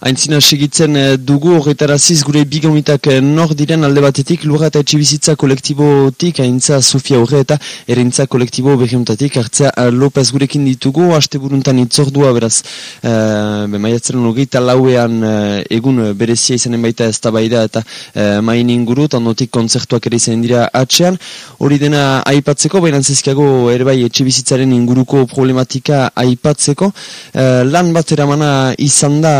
Aintzina segitzen eh, dugu horretaraziz gure bigomitak eh, nor diren alde batetik lurra eta etxibizitza kolektibotik aintza Sofia horre eta erintza kolektibo behimtatik hartzea eh, Lopez gurekin ditugu haste buruntan itzordua beraz e, maiatzen logeita lauean egun berezia izanen baita ez baida eta e, main inguru notik konzertuak ere izan dira atxean hori dena aipatzeko baina zezkiago ere bai etxibizitzaren inguruko problematika aipatzeko. Lan bat eramana izan da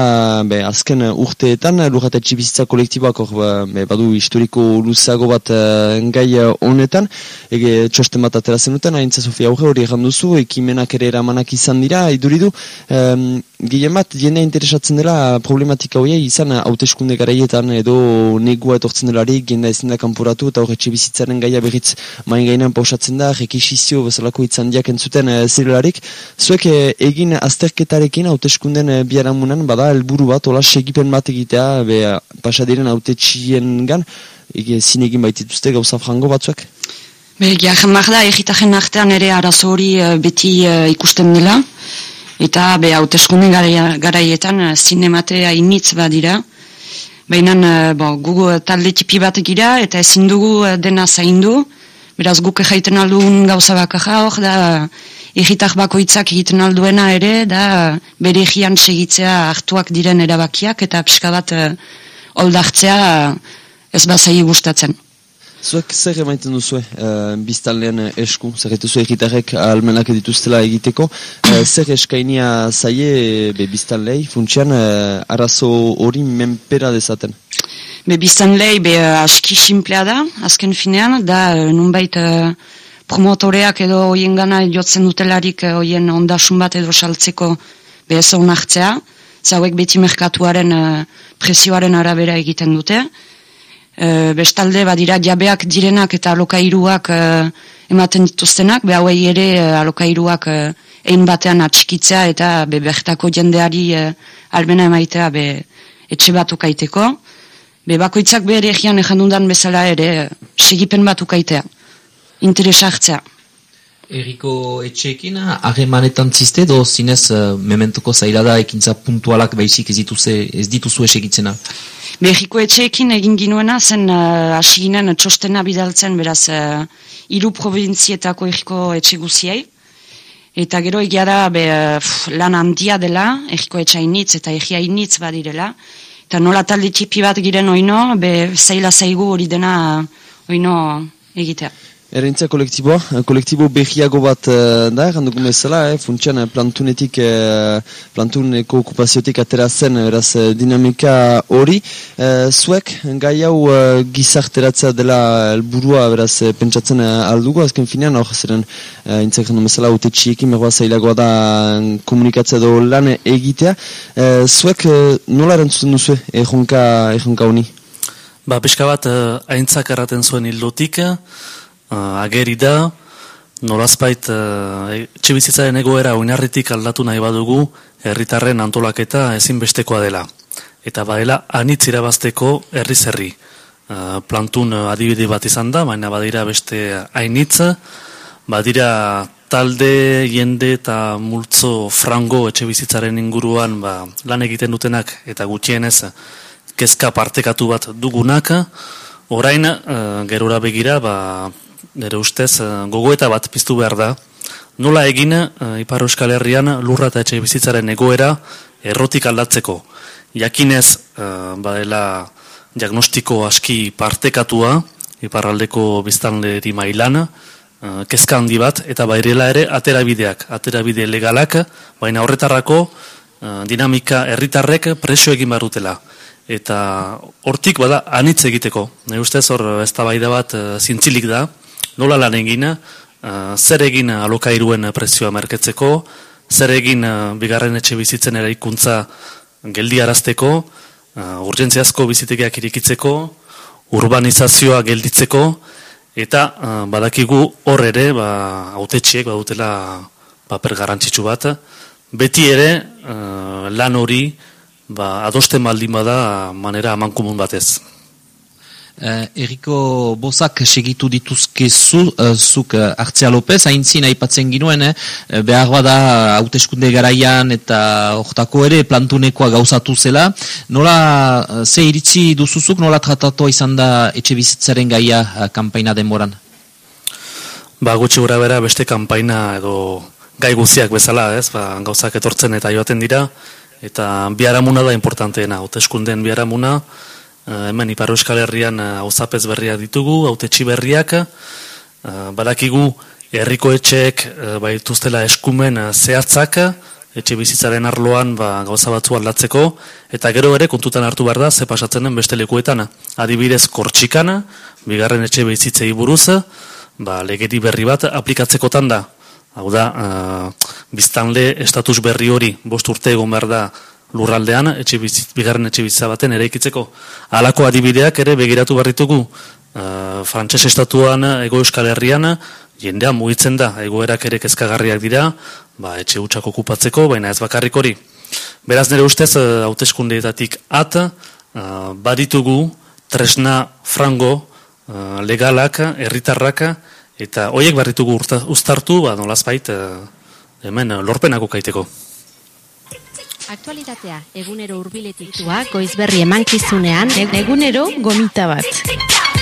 be, azken urteetan lujate txibizitza kolektiboak hor be, badu historiko luzago bat uh, gai honetan. Ege txosten bat atera zenuten haintza Sofia aurre hori duzu ekimenak ere eramanak izan dira iduridu um, gehien bat jendea interesatzen dela problematika hori izan hauteskunde garaietan edo negua etortzen delarik jendea ezin da kanporatu eta horre txibizitzaren gaia berriz main gainan pausatzen da rekisizio bezalako izan diak entzuten uh, zirelarik zuek uh, egin azterketarekin hauteskunden uh, biaramunan bada helburu bat hola segipen bat egitea, be, pasadiren haute txien gan, ege zinegin baitituzte gauza frango batzuak? Be, garen da, egitajen artean ere arazo beti uh, ikusten dela, eta be, haute eskunden garaietan uh, zinemate hainitz badira, Baina, gugu talde tipi bat gira, eta ezin dugu dena zaindu, beraz guk egeiten aldun gauza bakarra hor, da egitak bakoitzak egiten alduena ere, da bere egian segitzea hartuak diren erabakiak, eta pixka bat oldartzea ez bazai gustatzen. Zuek zer emaiten duzu uh, biztanlean esku, zer duzu egitarek almenak dituztela egiteko, uh, zer eskainia zaie be biztanlei, funtsian uh, arazo hori menpera dezaten? Be biztanlei be aski simplea da, azken finean, da nunbait promotoreak edo hoien gana jotzen dutelarik eh, hoien ondasun bat edo saltzeko behaz honartzea, zauek beti merkatuaren uh, presioaren arabera egiten dute. Uh, bestalde, badira jabeak direnak eta alokairuak uh, ematen dituztenak, be hauei ere uh, alokairuak uh, ein batean atxikitzea eta be bertako jendeari uh, albena emaitea be etxe batukaiteko. Be bakoitzak bere egian ejan bezala ere segipen batukaitea interesartzea. Eriko etxeekin, harremanetan ziste edo zinez uh, mementuko zaila da ekintza puntualak baizik ez, dituze, ez dituzu esegitzena? Eriko etxeekin egin ginuena zen uh, asiginen txostena bidaltzen beraz uh, iru provintzietako eriko etxe guziai. Eta gero egia da be, lan handia dela, eriko etxainitz eta egiainitz badirela. Eta nola talde txipi bat giren oino, be zaila zaigu hori dena oino egitea. Erintza kolektiboa, eh, kolektibo behiago bat uh, da, erranduko bezala, eh, funtsian plantunetik, uh, plantuneko okupaziotik atera zen, eraz dinamika hori. Uh, zuek, gai hau uh, gizarteratzea dela elburua, beraz, pentsatzen uh, aldugu, azken finean, hor, zeren, uh, intzak errandu bezala, ute txiekin, megoa zailagoa da komunikatzea do lan egitea. Uh, zuek, nola erantzuten duzu, erronka, erronka honi? Ba, pixka bat, aintzak erraten zuen hildotik, uh, ageri da, nolazpait uh, txibizitzaren egoera oinarritik aldatu nahi badugu herritarren antolaketa ezinbestekoa dela. Eta badela anitz irabazteko herri zerri. Uh, plantun adibide bat izan da, baina badira beste hainitza, badira talde, jende eta multzo frango etxe bizitzaren inguruan ba, lan egiten dutenak eta gutxienez kezka partekatu bat dugunak, orain gerora begira ba, nire ustez, uh, gogoeta bat piztu behar da, nola egin uh, Ipar Euskal Herrian lurra eta etxe bizitzaren egoera errotik aldatzeko. Jakinez, uh, badela diagnostiko aski partekatua, Iparraldeko biztanleri mailan, kezka handi bat, eta bairela ere aterabideak, aterabide legalak, baina horretarrako dinamika herritarrek presio egin barutela. Eta hortik bada anitz egiteko. Nire ustez hor ez bat zintzilik da, nola lan egin, uh, zer egin alokairuen prezioa merketzeko, zer egin uh, bigarren etxe bizitzen eraikuntza geldi arazteko, uh, urgentziazko bizitegiak irikitzeko, urbanizazioa gelditzeko, eta uh, badakigu hor ere, ba, autetxiek badutela paper garrantzitsu bat, beti ere uh, lan hori ba, adosten baldin bada manera amankumun batez. Uh, Eriko Bozak segitu dituzkezu, uh, zuk uh, Artzea López, hain zin aipatzen ginuen, eh? behar bada hauteskunde garaian eta hortako ere plantunekoa gauzatu zela. Nola, uh, ze iritzi duzuzuk, nola tratatu izan da etxe bizitzaren gaia uh, kampaina denboran? Ba, gutxi gura bera beste kampaina edo gai guziak bezala, ez? Ba, gauzak etortzen eta joaten dira, eta biharamuna da importanteena, hauteskunden biharamuna, hemen Ipar Euskal Herrian hauzapez uh, berriak ditugu, autetxi berriak, uh, badakigu herriko etxeek baituztela eskumen zehatzak, etxe bizitzaren arloan ba, gauza batzu aldatzeko, eta gero ere kontutan hartu behar da, ze pasatzen den beste lekuetan. Adibidez, kortxikana, bigarren etxe bizitzei buruz, ba, legedi berri bat aplikatzekotan da. Hau da, uh, biztanle estatus berri hori, bost urte egon behar da, lurraldean, etxe bizit, bigarren etxe bizitza baten ere ikitzeko. Halako adibideak ere begiratu barritugu, uh, frantses estatuan, ego euskal herrian, jendea mugitzen da, egoerak ere kezkagarriak dira, ba, etxe hutsak okupatzeko, baina ez bakarrik hori. Beraz nire ustez, uh, hauteskundeetatik at, uh, baditugu, tresna frango, uh, legalak, herritarrak, eta hoiek barritugu uztartu, ba, nolazbait, uh, hemen, lorpenako kaiteko. Aktualitatea, egunero urbiletik goizberri emankizunean, egunero gomita bat.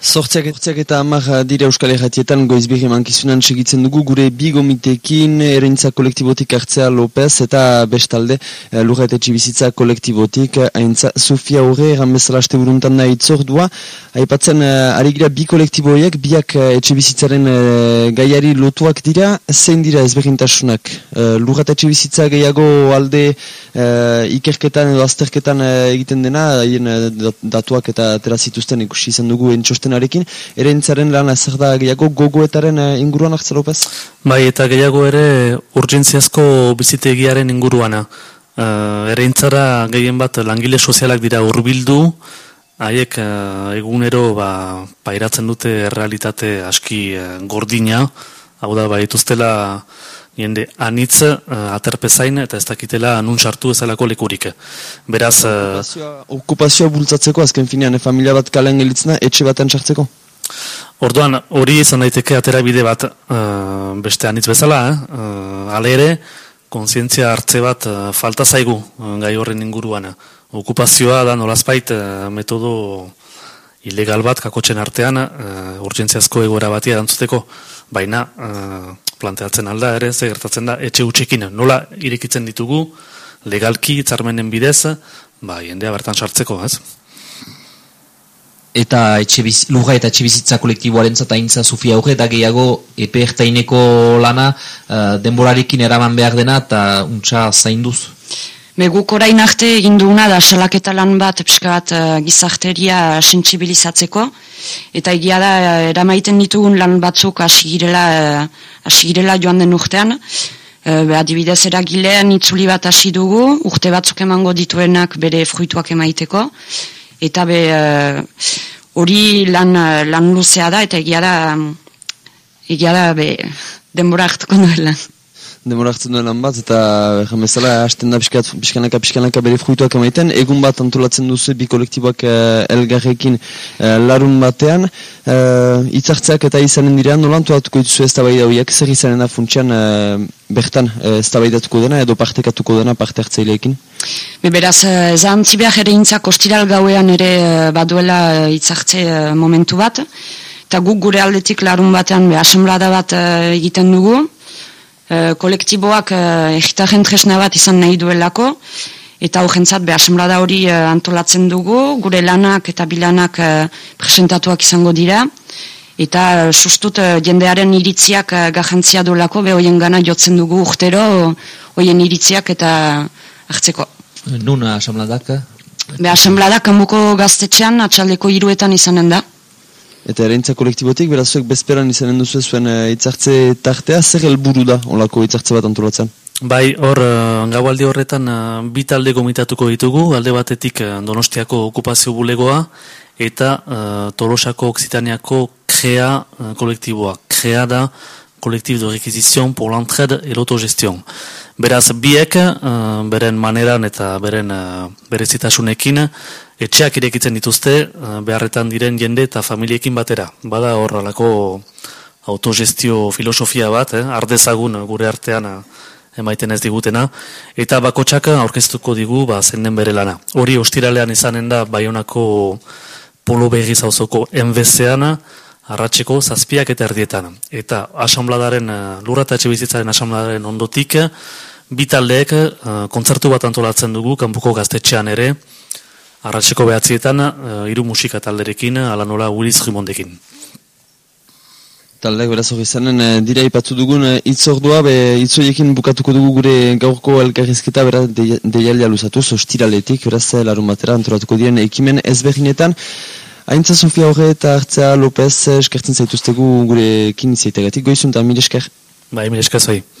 Sortziak, sortziak eta amak dire Euskal Herratietan goizbirri mankizunan segitzen dugu gure bigomitekin erintza kolektibotik hartzea Lopez eta bestalde eh, lurra eta kolektibotik haintza Sofia Horre eran bezala aste buruntan nahi itzordua haipatzen uh, ari gira bi kolektiboiek biak etxibizitzaren uh, gaiari lotuak dira zein dira ezberdintasunak? Uh, lurra eta gehiago alde ikerketan edo azterketan egiten dena haien datuak eta terazituzten ikusi izan dugu entxosten zuzenarekin, ere entzaren lan ezer da gehiago gogoetaren uh, inguruan hartza lopez? Bai, eta gehiago ere urgentziazko bizitegiaren inguruana. Uh, ere entzara gehien bat langile sozialak dira urbildu, haiek uh, egunero ba, pairatzen dute realitate aski uh, gordina, hau da, bai, ituztela jende anitz uh, aterpezain eta ez dakitela nun sartu ezalako lekurik. Beraz... Uh, okupazioa bultzatzeko azken finean, e, familia bat kalen gelitzena, etxe baten sartzeko? Orduan, hori izan daiteke atera bide bat uh, beste anitz bezala, eh? uh, ale ere, konsientzia hartze bat uh, falta zaigu uh, gai horren inguruan. Okupazioa da nolazpait uh, metodo ilegal bat kakotzen artean uh, urgentziazko egoera batia erantzuteko, baina planteatzen alda ere, ze gertatzen da, etxe utxekin, nola irekitzen ditugu, legalki, itzarmenen bidez, ba, jendea bertan sartzeko, ez? Eta etxe biz, luga eta etxe bizitza kolektiboaren zataintza Sofia Auge, eta gehiago epe ertaineko lana uh, denborarekin eraman behar dena, eta untsa zainduz? Beguk orain arte egin duguna da salaketa lan bat pixka uh, gizarteria sentsibilizatzeko. Eta egia da uh, eramaiten ditugun lan batzuk hasi girela uh, joan den urtean. Uh, adibidez eragilean itzuli bat hasi dugu urte batzuk emango dituenak bere fruituak emaiteko. Eta be hori lan, lan luzea da eta egia da egia da be denbora hartuko duela demora hartzen duen lan bat, eta jamezala hasten da pixkat, pixkanaka, pixkanaka bere fruituak emaiten, egun bat antolatzen duzu bi kolektiboak uh, elgarrekin uh, larun batean, uh, itzartzeak eta izanen dira, nolan tuatuko dituzu ez tabai dauiak, zer izanen da funtsian uh, bertan ez tabaidatuko dena, edo partekatuko dena parte hartzaileekin? Beraz, zantzi behar ere intzak ostiral gauean ere baduela itzartze momentu bat, eta guk gure aldetik larun batean be asemblada bat egiten dugu, Eh, kolektiboak uh, egitaren tresna bat izan nahi duelako, eta horrentzat behasemrada hori uh, antolatzen dugu, gure lanak eta bilanak uh, presentatuak izango dira, eta uh, sustut jendearen iritziak uh, gajantzia duelako, be hoien gana jotzen dugu urtero, hoien iritziak eta hartzeko. Nuna asambladak? Be asambladak kanbuko gaztetxean, atxaldeko iruetan izanen da. Eta erentza kolektibotik, berazuek bezperan izanen duzu zuen uh, itzartze tartea, zer helburu da olako itzartze bat antolatzen? Bai, hor, uh, gaualdi horretan uh, bi talde gomitatuko ditugu, alde batetik donostiako okupazio bulegoa, eta uh, tolosako oksitaniako krea kolektiboa. Krea da kolektibo de requisizion por l'entraide et l'autogestión. Beraz, biek, uh, beren maneran eta beren uh, berezitasunekin, etxeak irekitzen dituzte, uh, beharretan diren jende eta familiekin batera. Bada horrelako autogestio filosofia bat, eh? ardezagun gure artean emaiten ez digutena, eta bakotxaka aurkeztuko digu ba, zenden bere lana. Hori ostiralean izanen da Baionako polo begiz hauzoko enbezeana, arratseko zazpiak eta erdietan. Eta asambladaren, lurra eta bizitzaren asambladaren ondotik, bi taldeek uh, kontzertu bat antolatzen dugu, kanpuko gaztetxean ere, arratseko behatzietan, uh, iru musika talderekin, ala nola Willis Rimondekin. Taldeak beraz hori zanen, e, dira ipatu dugun itzordua, be itzoiekin bukatuko dugu gure gaurko elkarrizketa beraz deialia luzatu, ostiraletik, beraz larun batera antolatuko diren ekimen ezberdinetan. Aintza Sofia horre eta hartzea Lopez eskertzen zaituztegu gure kin izaitegatik, goizuntan, mil esker. Bai, mil esker zoi.